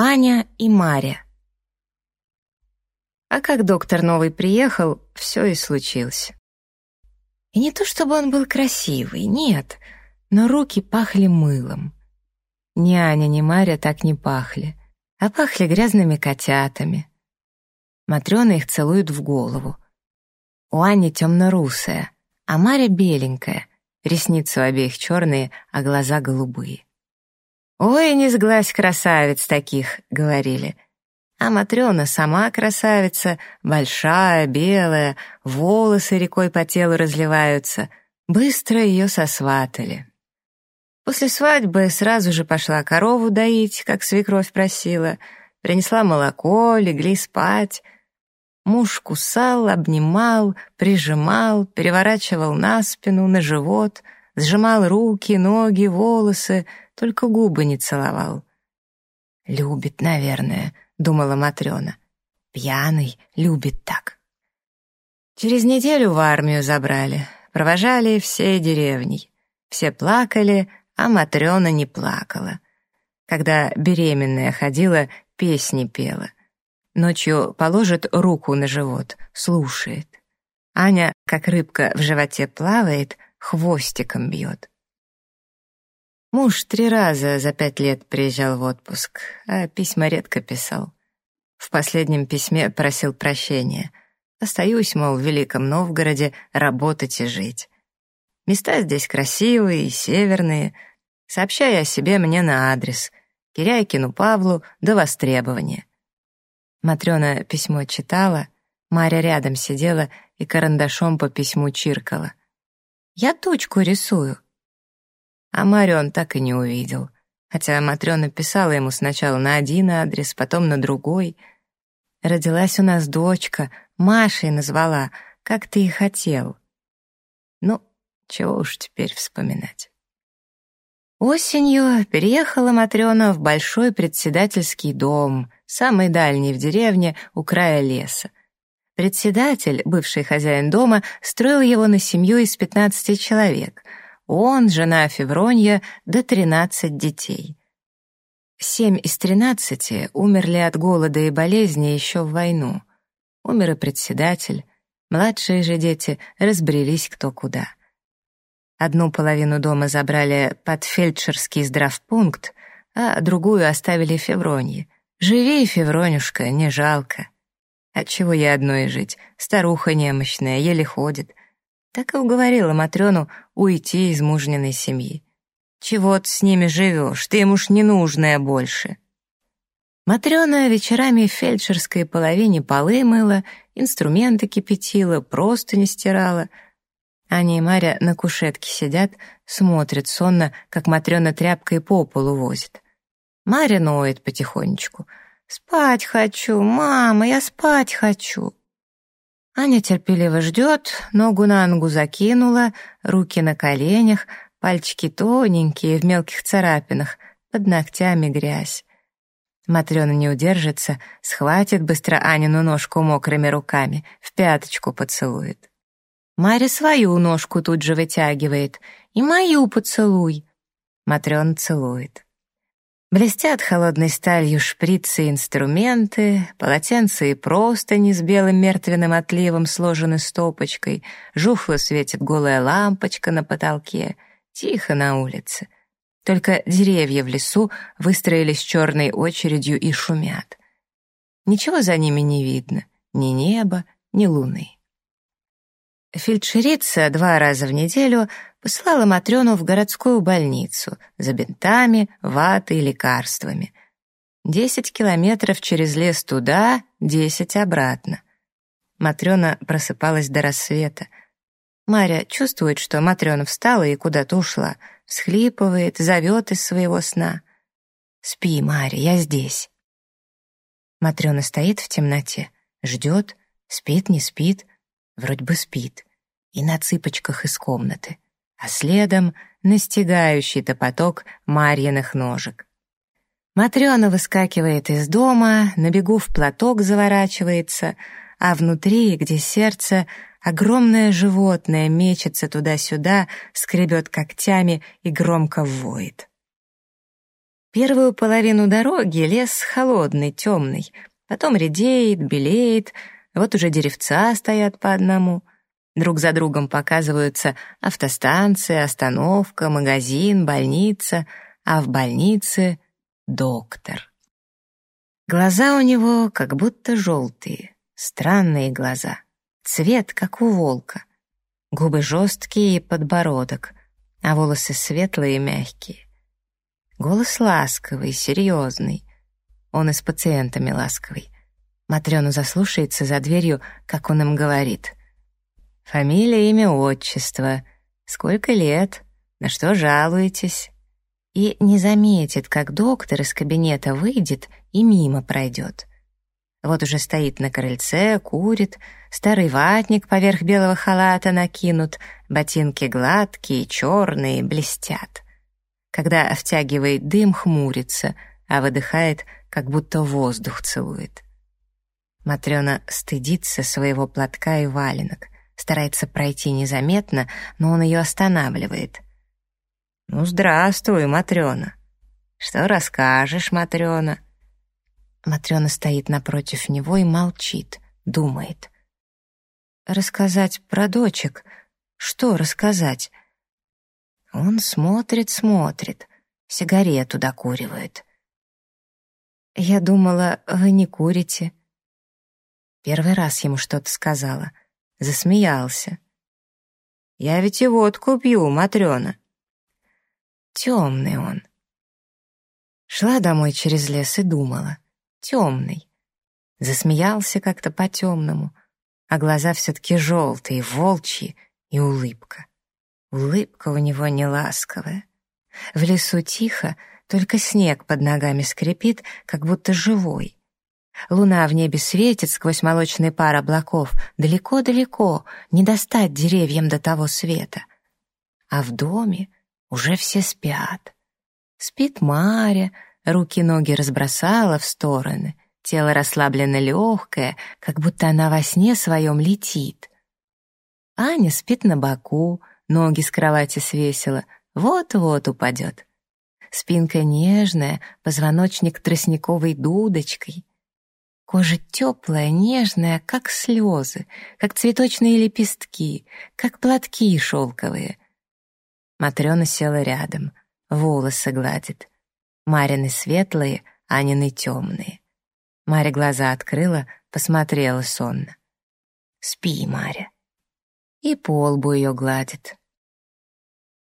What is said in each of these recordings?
Аня и Маря. А как доктор новый приехал, все и случилось. И не то чтобы он был красивый, нет, но руки пахли мылом. Ни Аня, ни Маря так не пахли, а пахли грязными котятами. Матрёна их целует в голову. У Ани темно-русая, а Маря беленькая, ресницы у обеих черные, а глаза голубые. «Ой, не сглазь красавиц таких», — говорили. А Матрёна сама красавица, большая, белая, волосы рекой по телу разливаются. Быстро её сосватали. После свадьбы сразу же пошла корову доить, как свекровь просила. Принесла молоко, легли спать. Муж кусал, обнимал, прижимал, переворачивал на спину, на живот, сжимал руки, ноги, волосы — только губы не целовал. «Любит, наверное», — думала Матрена. «Пьяный, любит так». Через неделю в армию забрали, провожали всей деревней. Все плакали, а Матрена не плакала. Когда беременная ходила, песни пела. Ночью положит руку на живот, слушает. Аня, как рыбка в животе плавает, хвостиком бьет. Муж три раза за пять лет приезжал в отпуск, а письма редко писал. В последнем письме просил прощения. Остаюсь, мол, в Великом Новгороде работать и жить. Места здесь красивые и северные. Сообщай о себе мне на адрес. Киряйкину Павлу до востребования. Матрёна письмо читала, Маря рядом сидела и карандашом по письму чиркала. «Я точку рисую», а Марию он так и не увидел. Хотя Матрёна писала ему сначала на один адрес, потом на другой. «Родилась у нас дочка, Машей назвала, как ты и хотел». Ну, чего уж теперь вспоминать. Осенью переехала Матрёна в большой председательский дом, самый дальний в деревне, у края леса. Председатель, бывший хозяин дома, строил его на семью из 15 человек — он, жена Февронья, до тринадцать детей. Семь из тринадцати умерли от голода и болезни еще в войну. Умер и председатель, младшие же дети разбрелись кто куда. Одну половину дома забрали под фельдшерский здравпункт, а другую оставили Февронье. Живи, Февронюшка, не жалко. Отчего я одной жить? Старуха немощная, еле ходит так и уговорила Матрёну уйти из мужниной семьи. «Чего ты с ними живешь? Ты им уж ненужная больше». Матрёна вечерами в фельдшерской половине полы мыла, инструменты кипятила, просто не стирала. Аня и Маря на кушетке сидят, смотрят сонно, как Матрёна тряпкой по полу возит. Маря ноет потихонечку. «Спать хочу, мама, я спать хочу». Аня терпеливо ждет, ногу на ногу закинула, руки на коленях, пальчики тоненькие, в мелких царапинах, под ногтями грязь. Матрёна не удержится, схватит быстро Анину ножку мокрыми руками, в пяточку поцелует. Маря свою ножку тут же вытягивает. «И мою поцелуй!» Матрёна целует. Блестят холодной сталью шприцы и инструменты, полотенца и простыни с белым мертвенным отливом сложены стопочкой, жухло светит голая лампочка на потолке, тихо на улице. Только деревья в лесу выстроились черной очередью и шумят. Ничего за ними не видно, ни неба, ни луны. Фельдшерица два раза в неделю посылала Матрёну в городскую больницу за бинтами, ватой и лекарствами. Десять километров через лес туда, десять обратно. Матрёна просыпалась до рассвета. Маря чувствует, что Матрёна встала и куда-то ушла, всхлипывает, зовет из своего сна. «Спи, Маря, я здесь». Матрёна стоит в темноте, ждет, спит, не спит, вроде бы спит, и на цыпочках из комнаты, а следом настигающий-то поток Марьиных ножек. Матрёна выскакивает из дома, на бегу в платок заворачивается, а внутри, где сердце, огромное животное мечется туда-сюда, скребет когтями и громко воет. Первую половину дороги лес холодный, темный, потом редеет, белеет, вот уже деревца стоят по одному. Друг за другом показываются автостанция, остановка, магазин, больница, а в больнице — доктор. Глаза у него как будто желтые, странные глаза, цвет, как у волка. Губы жесткие и подбородок, а волосы светлые и мягкие. Голос ласковый, серьезный. Он и с пациентами ласковый. Матрёна заслушается за дверью, как он им говорит. Фамилия, имя, отчество. Сколько лет? На что жалуетесь? И не заметит, как доктор из кабинета выйдет и мимо пройдет. Вот уже стоит на крыльце, курит, старый ватник поверх белого халата накинут, ботинки гладкие, черные, блестят. Когда втягивает дым, хмурится, а выдыхает, как будто воздух целует. Матрёна стыдится своего платка и валенок, старается пройти незаметно, но он ее останавливает. «Ну, здравствуй, Матрёна. Что расскажешь, Матрёна?» Матрёна стоит напротив него и молчит, думает. «Рассказать про дочек? Что рассказать?» Он смотрит, смотрит, сигарету докуривает. «Я думала, вы не курите». Первый раз ему что-то сказала. Засмеялся. «Я ведь и водку пью, Матрёна». Темный он. Шла домой через лес и думала — темный. Засмеялся как-то по-темному, а глаза все-таки желтые, волчьи и улыбка. Улыбка у него не ласковая. В лесу тихо, только снег под ногами скрипит, как будто живой. Луна в небе светит сквозь молочный пар облаков, далеко-далеко, не достать деревьям до того света. А в доме уже все спят. Спит Маря, Руки-ноги разбросала в стороны, тело расслабленно легкое, как будто она во сне своем летит. Аня спит на боку, ноги с кровати свесила, вот-вот упадет. Спинка нежная, позвоночник тростниковой дудочкой. Кожа теплая, нежная, как слезы, как цветочные лепестки, как платки шелковые. Матрена села рядом, волосы гладит. Марины светлые, Анины темные. Маря глаза открыла, посмотрела сонно. «Спи, Маря». И по лбу ее гладит.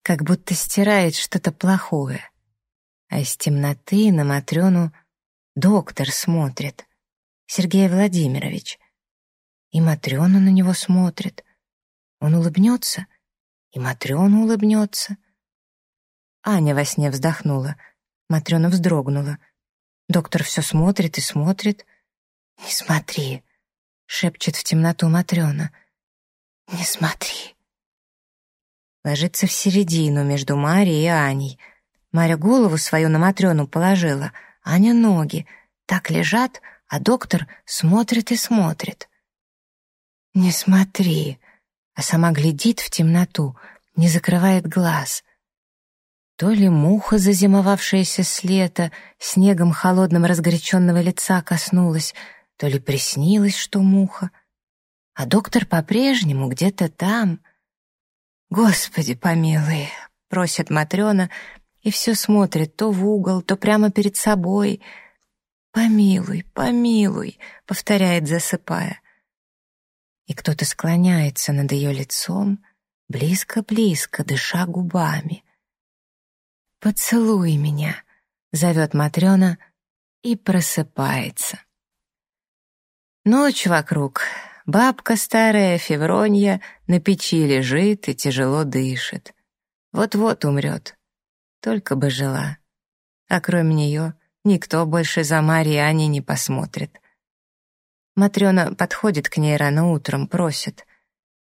Как будто стирает что-то плохое. А из темноты на Матрёну доктор смотрит, Сергей Владимирович. И Матрёна на него смотрит. Он улыбнется, и Матрёна улыбнется. Аня во сне вздохнула — Матрёна вздрогнула. Доктор все смотрит и смотрит. «Не смотри», — шепчет в темноту Матрёна. «Не смотри». Ложится в середину между Марьей и Аней. Маря голову свою на Матрёну положила, Аня ноги. Так лежат, а доктор смотрит и смотрит. «Не смотри», а сама глядит в темноту, не закрывает глаз. То ли муха, зазимовавшаяся с лета, снегом холодным разгоряченного лица коснулась, то ли приснилось, что муха. А доктор по-прежнему где-то там. «Господи помилуй!» — просит Матрена, и все смотрит то в угол, то прямо перед собой. «Помилуй, помилуй!» — повторяет, засыпая. И кто-то склоняется над ее лицом, близко-близко, дыша губами. «Поцелуй меня», — зовет Матрена и просыпается. Ночь вокруг. Бабка старая, Февронья, на печи лежит и тяжело дышит. Вот-вот умрет. Только бы жила. А кроме нее никто больше за Ани не посмотрит. Матрена подходит к ней рано утром, просит.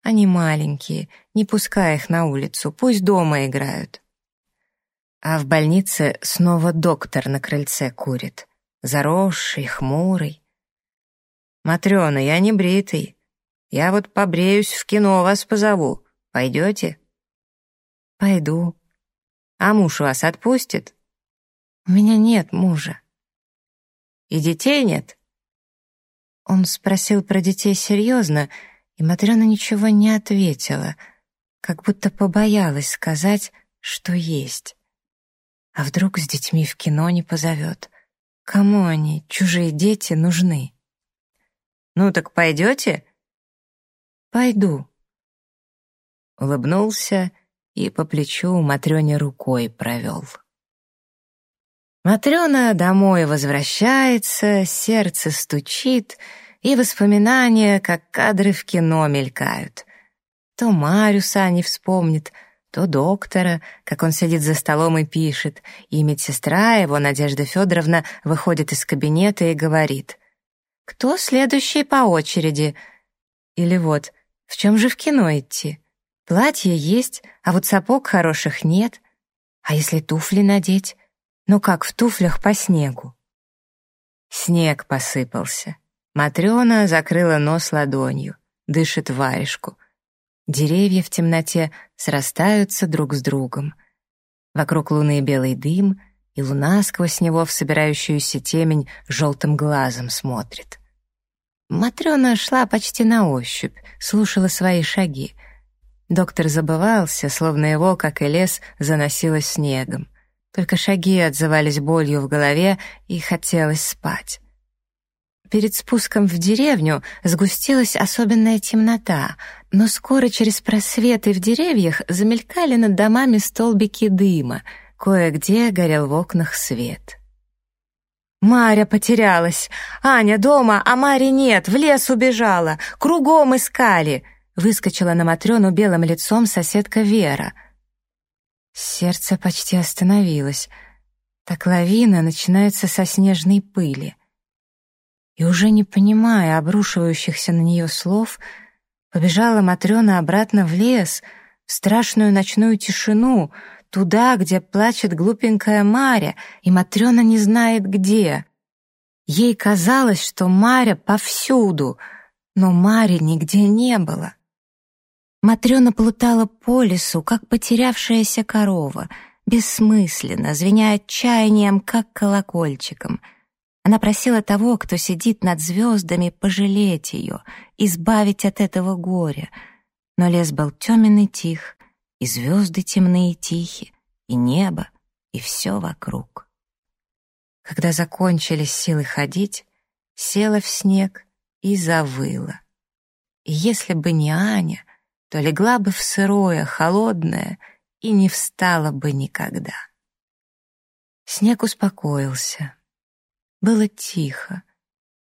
Они маленькие, не пускай их на улицу, пусть дома играют. А в больнице снова доктор на крыльце курит. Заросший, хмурый. «Матрёна, я не бритый. Я вот побреюсь, в кино вас позову. Пойдете?» «Пойду». «А муж вас отпустит?» У меня нет мужа. И детей нет? Он спросил про детей серьезно, и Матрена ничего не ответила, как будто побоялась сказать, что есть. А вдруг с детьми в кино не позовет? Кому они, чужие дети, нужны? «Ну так пойдете?» «Пойду». Улыбнулся и по плечу Матрёне рукой провел. Матрёна домой возвращается, сердце стучит, и воспоминания, как кадры в кино, мелькают. То Марюса не вспомнит, то доктора, как он сидит за столом и пишет, и медсестра его, Надежда Федоровна, выходит из кабинета и говорит «Кто следующий по очереди?» Или вот «В чем же в кино идти?» Платье есть, а вот сапог хороших нет. А если туфли надеть? Ну как в туфлях по снегу? Снег посыпался. Матрёна закрыла нос ладонью, дышит варежку. Деревья в темноте срастаются друг с другом. Вокруг луны белый дым, и луна сквозь него в собирающуюся темень желтым глазом смотрит. Матрёна шла почти на ощупь, слушала свои шаги. Доктор забывался, словно его, как и лес, заносило снегом. Только шаги отзывались болью в голове, и хотелось спать. Перед спуском в деревню сгустилась особенная темнота, но скоро через просветы в деревьях замелькали над домами столбики дыма, кое-где горел в окнах свет. «Маря потерялась! Аня дома, а Мари нет, в лес убежала! Кругом искали!» Выскочила на Матрёну белым лицом соседка Вера — Сердце почти остановилось. Так лавина начинается со снежной пыли. И уже не понимая обрушивающихся на нее слов, побежала Матрена обратно в лес, в страшную ночную тишину, туда, где плачет глупенькая Маря, и Матрена не знает где. Ей казалось, что Маря повсюду, но Мари нигде не было. Матрёна плутала по лесу, как потерявшаяся корова, бессмысленно, звеня отчаянием, как колокольчиком. Она просила того, кто сидит над звездами, пожалеть ее, избавить от этого горя. Но лес был темен и тих, и звезды темные и тихи, и небо, и все вокруг. Когда закончились силы ходить, села в снег и завыла. И если бы не Аня, то легла бы в сырое, холодное и не встала бы никогда. Снег успокоился. Было тихо.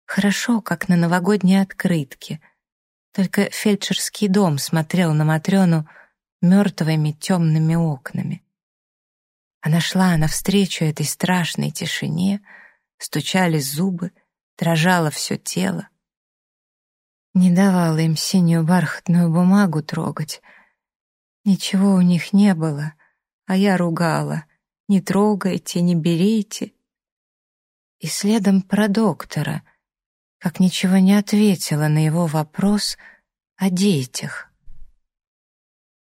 Хорошо, как на новогодней открытке. Только фельдшерский дом смотрел на Матрёну мертвыми темными окнами. Она шла навстречу этой страшной тишине, стучали зубы, дрожало все тело не давала им синюю бархатную бумагу трогать. Ничего у них не было, а я ругала. «Не трогайте, не берите». И следом про доктора, как ничего не ответила на его вопрос о детях.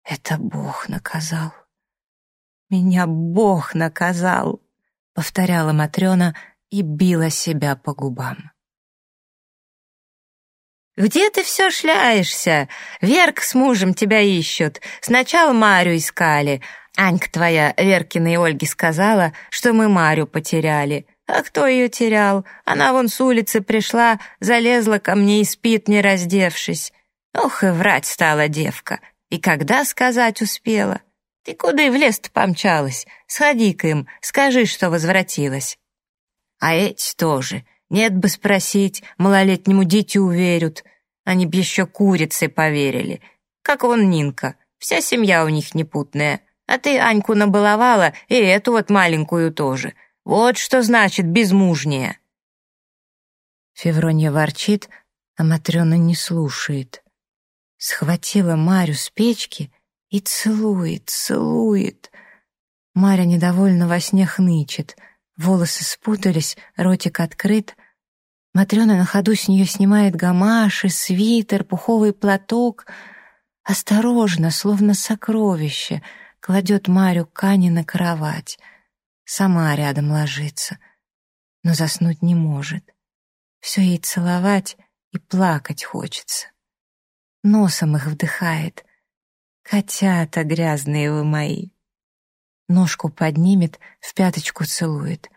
«Это Бог наказал. Меня Бог наказал», — повторяла Матрена и била себя по губам. «Где ты все шляешься? Верк с мужем тебя ищут. Сначала Марю искали. Анька твоя Веркина и Ольге сказала, что мы Марю потеряли. А кто ее терял? Она вон с улицы пришла, залезла ко мне и спит, не раздевшись. Ох, и врать стала девка. И когда сказать успела? Ты куда и в лес-то помчалась? Сходи к им, скажи, что возвратилась. А эти тоже. Нет бы спросить, малолетнему дитю верят. Они б еще курицы поверили. Как он Нинка, вся семья у них непутная. А ты Аньку набаловала, и эту вот маленькую тоже. Вот что значит безмужняя. Февронья ворчит, а Матрёна не слушает. Схватила Марю с печки и целует, целует. Маря недовольно во сне хнычет. Волосы спутались, ротик открыт — Матрёна на ходу с неё снимает гамаши, свитер, пуховый платок. Осторожно, словно сокровище, кладет Марю Кани на кровать. сама рядом ложится, но заснуть не может. Все ей целовать и плакать хочется. Носом их вдыхает. Котята грязные вы мои. Ножку поднимет, в пяточку целует.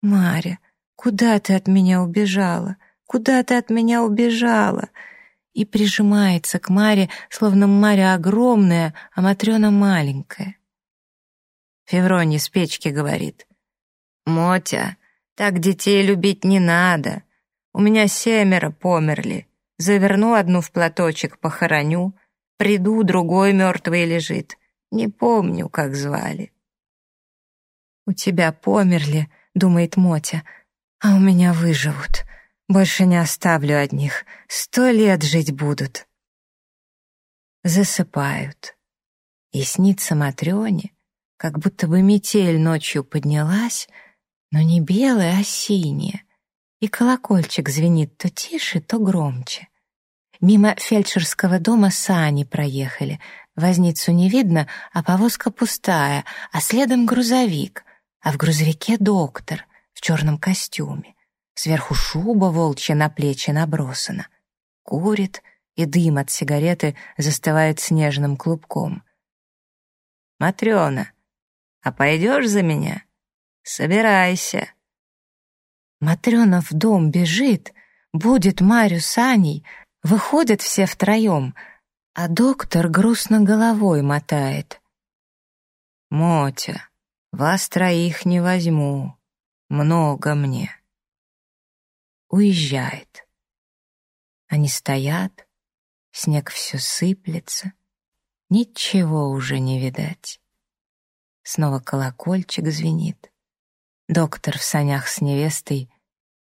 Маря, куда ты от меня убежала? Куда ты от меня убежала? И прижимается к Маре, словно Маря огромная, а Матрена маленькая. Февроний с печки говорит. «Мотя, так детей любить не надо. У меня семеро померли. Заверну одну в платочек, похороню. Приду, другой мертвый лежит. Не помню, как звали». «У тебя померли», — думает Мотя, «а у меня выживут. Больше не оставлю одних. Сто лет жить будут». Засыпают. И снится Матрёне, как будто бы метель ночью поднялась, но не белая, а синяя, и колокольчик звенит то тише, то громче. Мимо фельдшерского дома сани проехали, возницу не видно, а повозка пустая, а следом грузовик, а в грузовике доктор в черном костюме. Сверху шуба волчья на плечи набросана. Курит, и дым от сигареты застывает снежным клубком. «Матрена!» А пойдешь за меня? Собирайся. Матрена в дом бежит, будет Марю с Аней, выходят все втроем, а доктор грустно головой мотает. «Мотя, вас троих не возьму, много мне». Уезжает. Они стоят, снег все сыплется, ничего уже не видать. Снова колокольчик звенит. Доктор в санях с невестой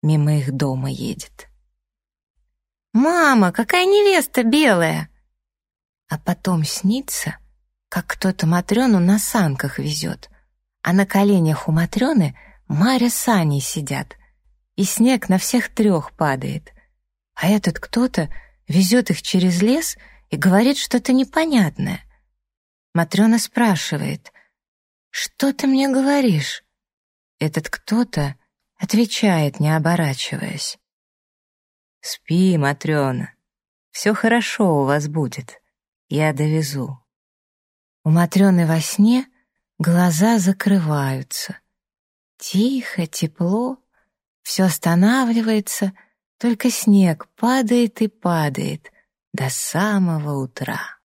мимо их дома едет. «Мама, какая невеста белая!» А потом снится, как кто-то Матрёну на санках везет, а на коленях у Матрёны Маря с Аней сидят, и снег на всех трех падает. А этот кто-то везет их через лес и говорит что-то непонятное. Матрёна спрашивает, «Что ты мне говоришь?» Этот кто-то отвечает, не оборачиваясь. «Спи, Матрёна, все хорошо у вас будет, я довезу». У Матрёны во сне глаза закрываются. Тихо, тепло, все останавливается, только снег падает и падает до самого утра.